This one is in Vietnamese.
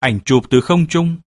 Ảnh chụp từ không trung.